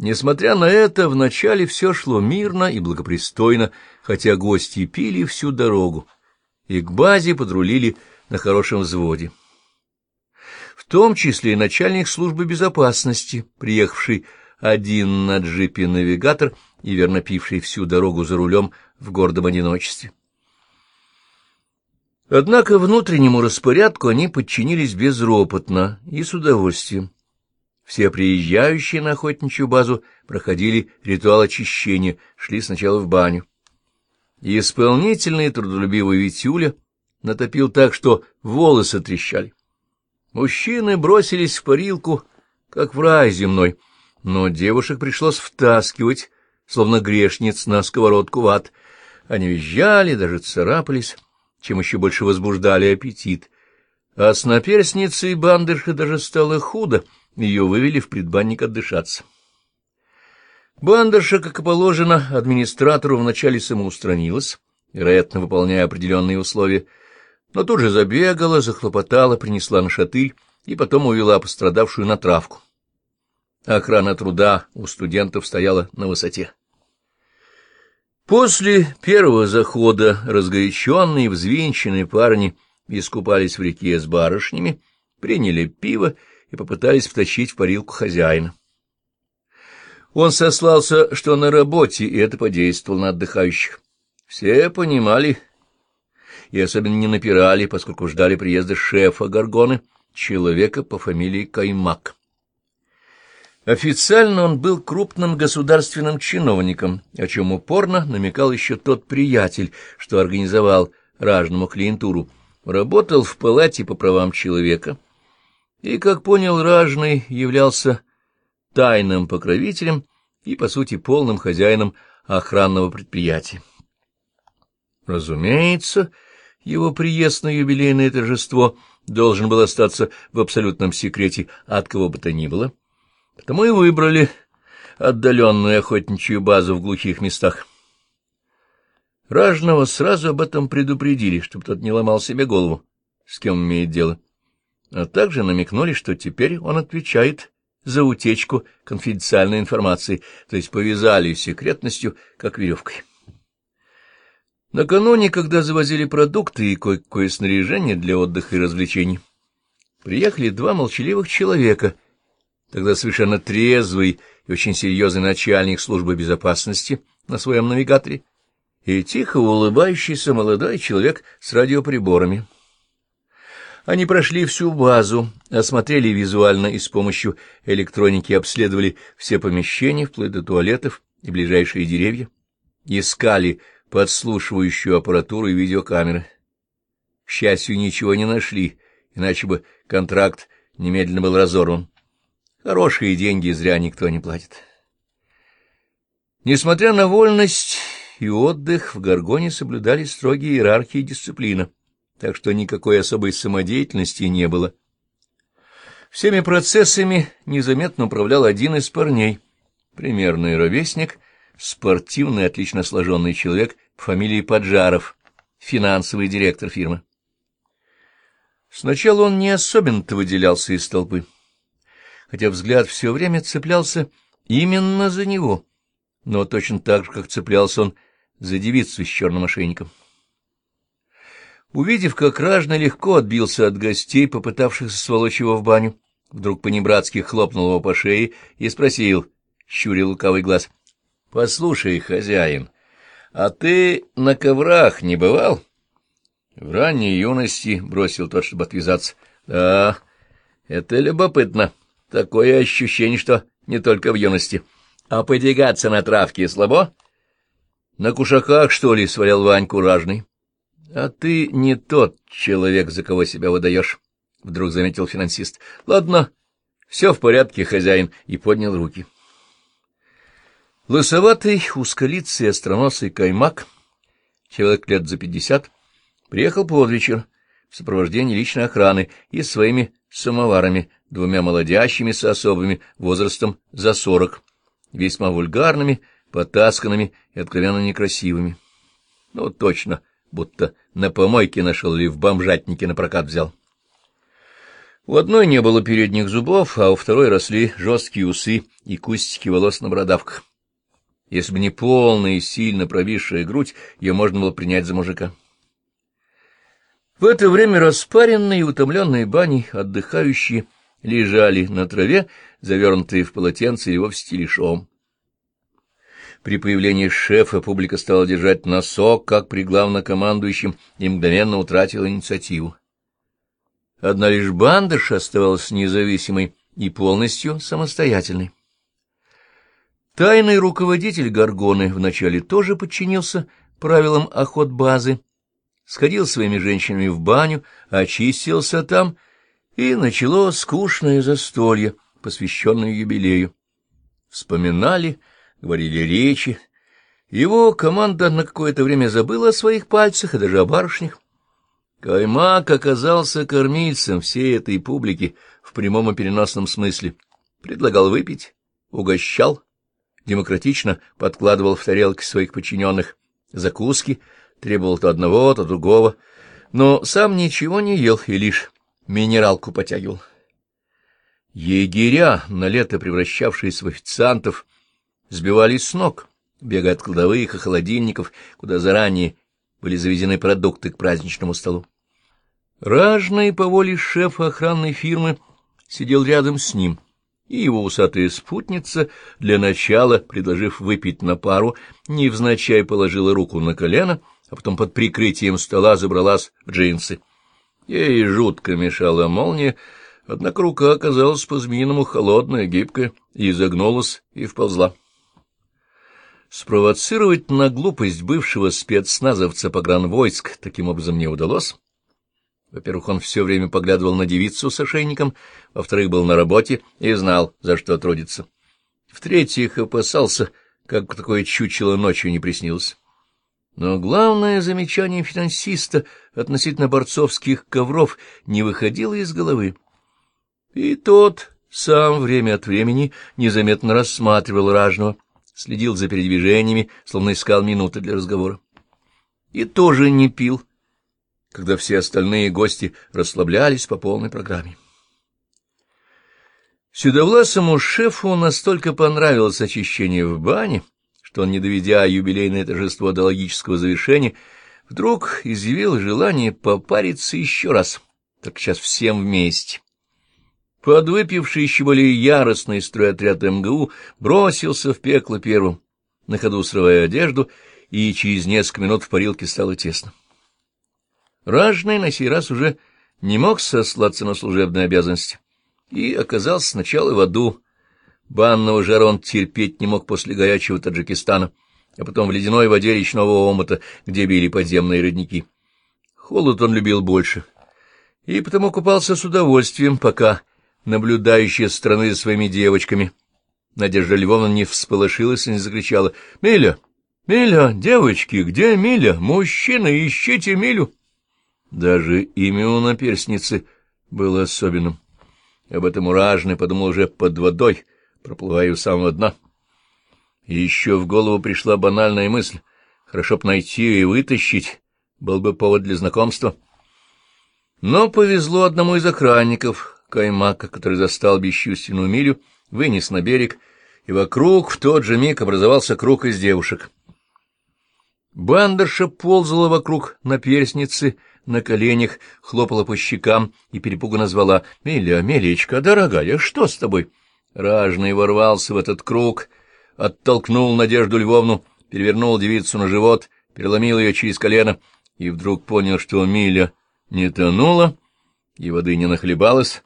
Несмотря на это, вначале все шло мирно и благопристойно, хотя гости пили всю дорогу, и к базе подрулили на хорошем взводе. В том числе и начальник службы безопасности, приехавший один на джипе навигатор и верно пивший всю дорогу за рулем в гордом одиночестве. Однако внутреннему распорядку они подчинились безропотно и с удовольствием. Все приезжающие на охотничью базу проходили ритуал очищения, шли сначала в баню. Исполнительный трудолюбивый Витюля натопил так, что волосы трещали. Мужчины бросились в парилку, как в рай земной, но девушек пришлось втаскивать, словно грешниц, на сковородку в ад. Они визжали, даже царапались чем еще больше возбуждали аппетит. А с наперсницей бандерши даже стало худо, ее вывели в предбанник отдышаться. Бандерша, как и положено, администратору вначале самоустранилась, вероятно, выполняя определенные условия, но тут же забегала, захлопотала, принесла на шатырь и потом увела пострадавшую на травку. Охрана труда у студентов стояла на высоте. После первого захода разгоряченные взвинченные парни искупались в реке с барышнями, приняли пиво и попытались втащить в парилку хозяина. Он сослался, что на работе, и это подействовало на отдыхающих. Все понимали и особенно не напирали, поскольку ждали приезда шефа Гаргоны, человека по фамилии Каймак. Официально он был крупным государственным чиновником, о чем упорно намекал еще тот приятель, что организовал ражному клиентуру. Работал в палате по правам человека и, как понял, ражный являлся тайным покровителем и, по сути, полным хозяином охранного предприятия. Разумеется, его приезд на юбилейное торжество должен был остаться в абсолютном секрете от кого бы то ни было. Потому и выбрали отдаленную охотничью базу в глухих местах. Ражного сразу об этом предупредили, чтобы тот не ломал себе голову, с кем имеет дело, а также намекнули, что теперь он отвечает за утечку конфиденциальной информации, то есть повязали секретностью, как веревкой. Накануне, когда завозили продукты и кое-какое снаряжение для отдыха и развлечений, приехали два молчаливых человека — Тогда совершенно трезвый и очень серьезный начальник службы безопасности на своем навигаторе и тихо улыбающийся молодой человек с радиоприборами. Они прошли всю базу, осмотрели визуально и с помощью электроники обследовали все помещения, вплоть до туалетов и ближайшие деревья, искали подслушивающую аппаратуру и видеокамеры. К счастью, ничего не нашли, иначе бы контракт немедленно был разорван. Хорошие деньги зря никто не платит. Несмотря на вольность и отдых, в Гаргоне соблюдали строгие иерархии и дисциплина, так что никакой особой самодеятельности не было. Всеми процессами незаметно управлял один из парней, примерный ровесник, спортивный, отлично сложенный человек по фамилии Поджаров, финансовый директор фирмы. Сначала он не особенно-то выделялся из толпы хотя взгляд все время цеплялся именно за него, но точно так же, как цеплялся он за девицу с черным ошейником. Увидев, как ражно легко отбился от гостей, попытавшихся сволочь его в баню, вдруг понебратски хлопнул его по шее и спросил, щуря лукавый глаз, — Послушай, хозяин, а ты на коврах не бывал? В ранней юности бросил тот, чтобы отвязаться. — Да, это любопытно. — Такое ощущение, что не только в юности. А подвигаться на травке слабо? На кушаках, что ли, свалял Ваньку ражный? А ты не тот человек, за кого себя выдаешь, — вдруг заметил финансист. Ладно, все в порядке, хозяин, и поднял руки. Лысоватый, узколицый, остроносый каймак, человек лет за пятьдесят, приехал под вечер в сопровождении личной охраны и своими самоварами, двумя молодящимися особами возрастом за сорок, весьма вульгарными, потасканными и откровенно некрасивыми. Ну, точно, будто на помойке нашел или в бомжатнике на прокат взял. У одной не было передних зубов, а у второй росли жесткие усы и кустики волос на бородавках. Если бы не полная и сильно провисшая грудь, ее можно было принять за мужика. В это время распаренные и утомленные бани отдыхающие лежали на траве, завернутые в полотенце или вовсе телешом. При появлении шефа публика стала держать носок, как при главнокомандующем, и мгновенно утратила инициативу. Одна лишь бандыша оставалась независимой и полностью самостоятельной. Тайный руководитель Гаргоны вначале тоже подчинился правилам охот базы, сходил своими женщинами в баню, очистился там, и начало скучное застолье, посвященное юбилею. Вспоминали, говорили речи. Его команда на какое-то время забыла о своих пальцах и даже о барышнях. Каймак оказался кормильцем всей этой публики в прямом и переносном смысле. Предлагал выпить, угощал, демократично подкладывал в тарелки своих подчиненных закуски, требовал то одного, то другого, но сам ничего не ел и лишь минералку потягивал. Егеря, на лето превращавшиеся в официантов, сбивались с ног, бегая от кладовых и холодильников, куда заранее были завезены продукты к праздничному столу. Ражный по воле шефа охранной фирмы сидел рядом с ним, и его усатая спутница, для начала, предложив выпить на пару, невзначай положила руку на колено, а потом под прикрытием стола забралась в джинсы. Ей жутко мешала молния, однако рука оказалась по-змеиному холодная, гибкая, и изогнулась и вползла. Спровоцировать на глупость бывшего спецназовца погранвойск таким образом не удалось. Во-первых, он все время поглядывал на девицу с ошейником, во-вторых, был на работе и знал, за что трудится. В-третьих, опасался, как такое чучело ночью не приснилось. Но главное замечание финансиста относительно борцовских ковров не выходило из головы. И тот сам время от времени незаметно рассматривал ражного следил за передвижениями, словно искал минуты для разговора. И тоже не пил, когда все остальные гости расслаблялись по полной программе. Седовласому шефу настолько понравилось очищение в бане, что он, не доведя юбилейное торжество до логического завершения, вдруг изъявил желание попариться еще раз, так сейчас всем вместе. Подвыпивший еще более яростный стройотряд МГУ бросился в пекло первым, на ходу срывая одежду, и через несколько минут в парилке стало тесно. Ражный на сей раз уже не мог сослаться на служебные обязанности и оказался сначала в аду. Банного жара он терпеть не мог после горячего Таджикистана, а потом в ледяной воде речного омута, где били подземные родники. Холод он любил больше, и потому купался с удовольствием, пока наблюдающая со стороны за своими девочками. Надежда Львовна не всполошилась и не закричала. — Миля! Миля! Девочки! Где Миля? Мужчина, ищите Милю! Даже имя у наперсницы было особенным. Об этом уражный подумал уже под водой, проплывая у самого дна. И еще в голову пришла банальная мысль. Хорошо б найти и вытащить, был бы повод для знакомства. Но повезло одному из охранников, Каймака, который застал бесчувственную милю, вынес на берег, и вокруг в тот же миг образовался круг из девушек. Бандерша ползала вокруг на перстнице, на коленях, хлопала по щекам и перепуганно звала «Миля, Милечка, дорогая, что с тобой?» Ражный ворвался в этот круг, оттолкнул Надежду Львовну, перевернул девицу на живот, переломил ее через колено и вдруг понял, что Миля не тонула и воды не нахлебалась,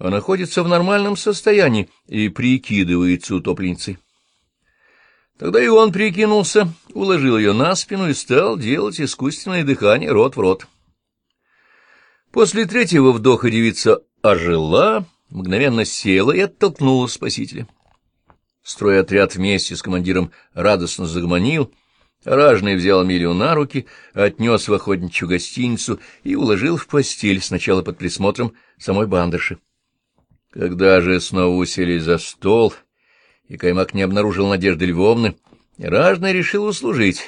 а находится в нормальном состоянии и прикидывается утопленницей. Тогда и он прикинулся, уложил ее на спину и стал делать искусственное дыхание рот в рот. После третьего вдоха девица ожила, мгновенно села и оттолкнула спасителя. Стройотряд вместе с командиром радостно загомонил, Ражный взял Милю на руки, отнес в охотничью гостиницу и уложил в постель сначала под присмотром самой бандерши. Когда же снова уселись за стол, и Каймак не обнаружил Надежды Львовны, Ражный решил услужить.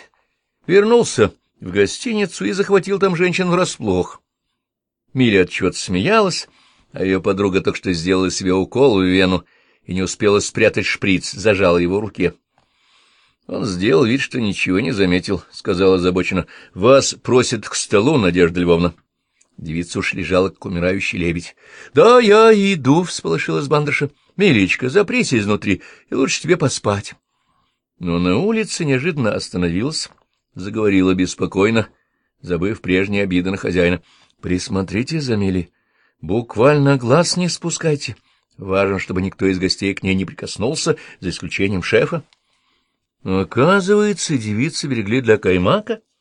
Вернулся в гостиницу и захватил там женщин врасплох. Миля от чего-то смеялась, а ее подруга только что сделала себе укол в вену и не успела спрятать шприц, зажала его в руке. Он сделал вид, что ничего не заметил, — сказала озабоченно. — Вас просят к столу, Надежда Львовна. Девица уж лежала, как умирающий лебедь. — Да, я иду, — всполошилась Бандерша. — Милечка, запрись изнутри, и лучше тебе поспать. Но на улице неожиданно остановилась, заговорила беспокойно, забыв прежние обиды на хозяина. — Присмотрите за Милей, буквально глаз не спускайте. Важно, чтобы никто из гостей к ней не прикоснулся, за исключением шефа. Оказывается, девицы берегли для каймака —